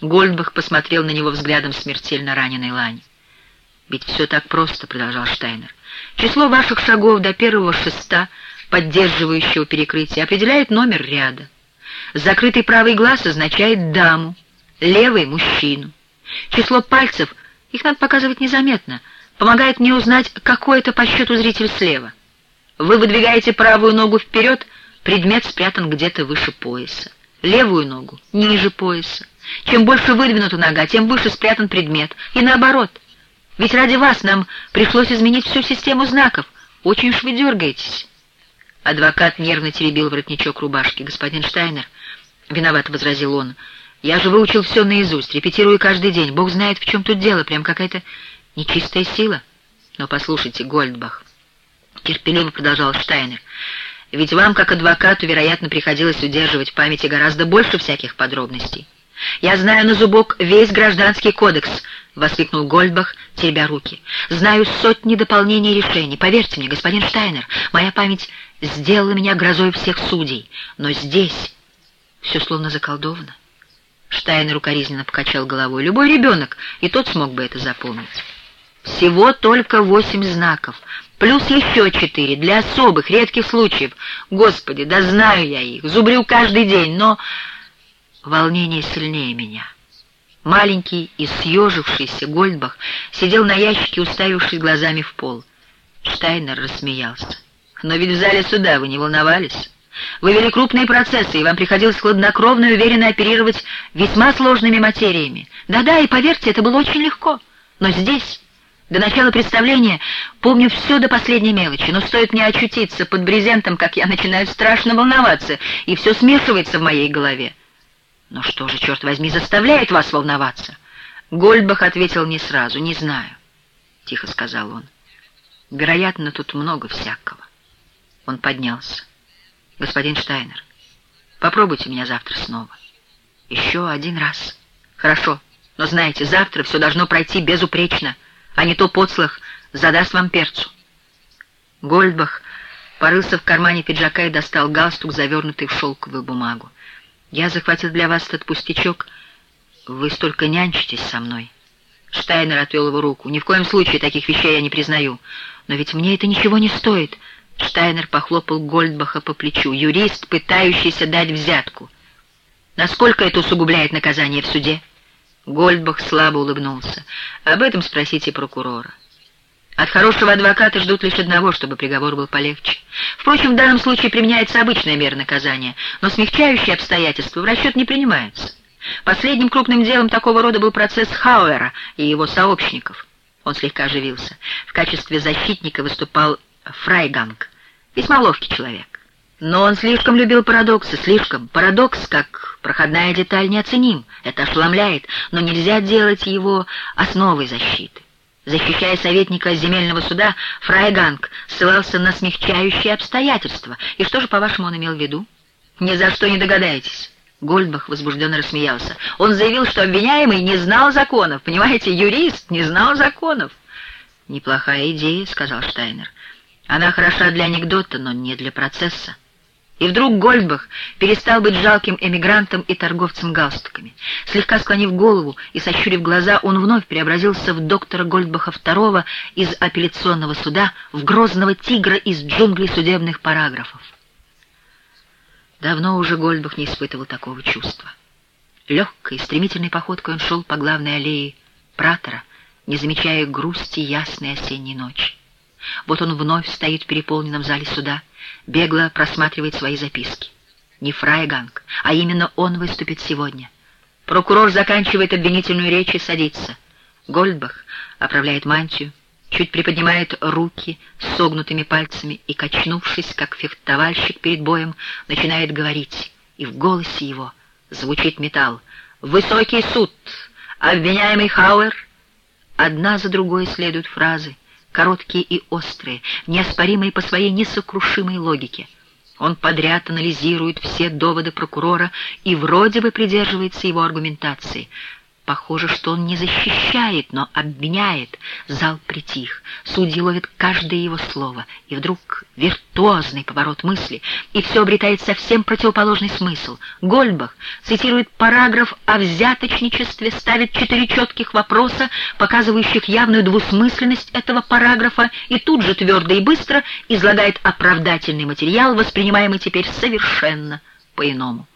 Гольдбах посмотрел на него взглядом смертельно раненой Лани. «Ведь все так просто», — продолжал Штайнер. «Число ваших шагов до первого шеста, поддерживающего перекрытие, определяет номер ряда. Закрытый правый глаз означает даму, левый — мужчину. Число пальцев, их надо показывать незаметно, помогает мне узнать, какой это по счету зритель слева. Вы выдвигаете правую ногу вперед, предмет спрятан где-то выше пояса. Левую ногу — ниже пояса. Чем больше выдвинута нога, тем выше спрятан предмет. И наоборот. Ведь ради вас нам пришлось изменить всю систему знаков. Очень уж вы дергаетесь. Адвокат нервно теребил воротничок рубашки. «Господин Штайнер», — виноват возразил он, — «я же выучил все наизусть, репетирую каждый день. Бог знает, в чем тут дело, прям какая-то нечистая сила». «Но послушайте, Гольдбах», — терпеливо продолжал Штайнер, — «ведь вам, как адвокату, вероятно, приходилось удерживать в памяти гораздо больше всяких подробностей. «Я знаю на зубок весь гражданский кодекс», — воскликнул Гольдбах, теребя руки. «Знаю сотни дополнений и решений. Поверьте мне, господин Штайнер, моя память сделала меня грозой всех судей. Но здесь все словно заколдовано». Штайнер укоризненно покачал головой. «Любой ребенок, и тот смог бы это запомнить. Всего только восемь знаков, плюс еще четыре для особых, редких случаев. Господи, да знаю я их, зубрю каждый день, но...» Волнение сильнее меня. Маленький и съежившийся Гольдбах сидел на ящике, уставившись глазами в пол. Штайнер рассмеялся. «Но ведь в зале суда вы не волновались. Вы вели крупные процессы, и вам приходилось хладнокровно и уверенно оперировать весьма сложными материями. Да-да, и поверьте, это было очень легко. Но здесь, до начала представления, помню все до последней мелочи, но стоит мне очутиться под брезентом, как я начинаю страшно волноваться, и все смешивается в моей голове. «Но что же, черт возьми, заставляет вас волноваться?» Гольдбах ответил не сразу, «Не знаю», — тихо сказал он. «Вероятно, тут много всякого». Он поднялся. «Господин Штайнер, попробуйте меня завтра снова. Еще один раз. Хорошо, но знаете, завтра все должно пройти безупречно, а не то подслах задаст вам перцу». Гольдбах порылся в кармане пиджака и достал галстук, завернутый в шелковую бумагу. Я захватил для вас этот пустячок. Вы столько нянчитесь со мной. Штайнер отвел его руку. Ни в коем случае таких вещей я не признаю. Но ведь мне это ничего не стоит. Штайнер похлопал Гольдбаха по плечу. Юрист, пытающийся дать взятку. Насколько это усугубляет наказание в суде? Гольдбах слабо улыбнулся. Об этом спросите прокурора. От хорошего адвоката ждут лишь одного, чтобы приговор был полегче. Впрочем, в данном случае применяется обычная мера наказания, но смягчающие обстоятельства в расчет не принимаются. Последним крупным делом такого рода был процесс Хауэра и его сообщников. Он слегка оживился. В качестве защитника выступал Фрайганг, весьма ловкий человек. Но он слишком любил парадоксы, слишком. Парадокс, как проходная деталь, неоценим. Это ошеломляет, но нельзя делать его основой защиты. Защищая советника земельного суда, Фрайганг ссылался на смягчающие обстоятельства. И что же, по-вашему, он имел в виду? Ни за что не догадаетесь. Гольдбах возбужденно рассмеялся. Он заявил, что обвиняемый не знал законов. Понимаете, юрист не знал законов. «Неплохая идея», — сказал Штайнер. «Она хороша для анекдота, но не для процесса». И вдруг Гольдбах перестал быть жалким эмигрантом и торговцем галстуками. Слегка склонив голову и сощурив глаза, он вновь преобразился в доктора Гольдбаха II из апелляционного суда, в грозного тигра из джунглей судебных параграфов. Давно уже Гольдбах не испытывал такого чувства. Легкой, стремительной походкой он шел по главной аллее Пратора, не замечая грусти ясной осенней ночи. Вот он вновь стоит в переполненном зале суда, бегло просматривает свои записки. Не Фрайганг, а именно он выступит сегодня. Прокурор заканчивает обвинительную речь и садится. Гольдбах оправляет мантию, чуть приподнимает руки с согнутыми пальцами и, качнувшись, как фехтовальщик перед боем, начинает говорить, и в голосе его звучит металл. «Высокий суд! Обвиняемый Хауэр!» Одна за другой следуют фразы — короткие и острые, неоспоримые по своей несокрушимой логике. Он подряд анализирует все доводы прокурора и вроде бы придерживается его аргументации. Похоже, что он не защищает, но обвиняет. Зал притих. Судьи ловят каждое его слово. И вдруг виртуозный поворот мысли, и все обретает совсем противоположный смысл. Гольбах цитирует параграф о взяточничестве, ставит четыре четких вопроса, показывающих явную двусмысленность этого параграфа, и тут же твердо и быстро излагает оправдательный материал, воспринимаемый теперь совершенно по-иному.